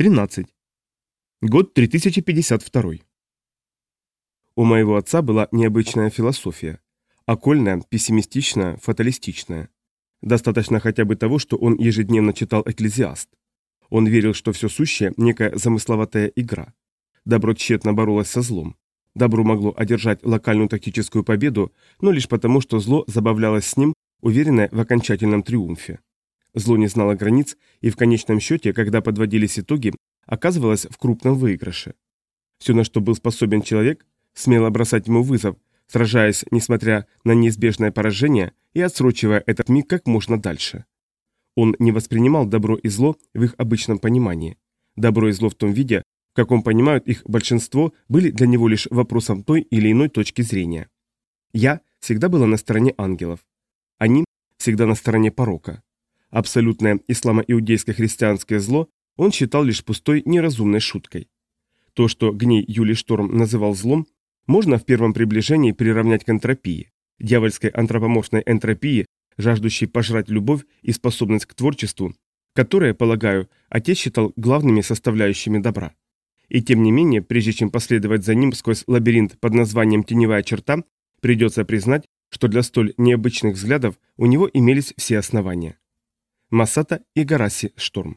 13. Год 3052. У моего отца была необычная философия. Окольная, пессимистичная, фаталистичная. Достаточно хотя бы того, что он ежедневно читал «Экклезиаст». Он верил, что все сущее – некая замысловатая игра. Добро тщетно боролось со злом. Добро могло одержать локальную тактическую победу, но лишь потому, что зло забавлялось с ним, уверенное в окончательном триумфе. Зло не знало границ, и в конечном счете, когда подводились итоги, оказывалось в крупном выигрыше. Все, на что был способен человек, смело бросать ему вызов, сражаясь, несмотря на неизбежное поражение, и отсрочивая этот миг как можно дальше. Он не воспринимал добро и зло в их обычном понимании. Добро и зло в том виде, в каком понимают их большинство, были для него лишь вопросом той или иной точки зрения. «Я» всегда была на стороне ангелов. Они всегда на стороне порока абсолютное исламо исламоиудейское христианское зло он считал лишь пустой неразумной шуткой. То, что Гней Юли Шторм называл злом, можно в первом приближении приравнять к энтропии, дьявольской антропоморфной энтропии, жаждущей пожрать любовь и способность к творчеству, которые, полагаю, отец считал главными составляющими добра. И тем не менее, прежде чем последовать за ним сквозь лабиринт под названием «Теневая черта», придется признать, что для столь необычных взглядов у него имелись все основания. Масата и Гараси Шторм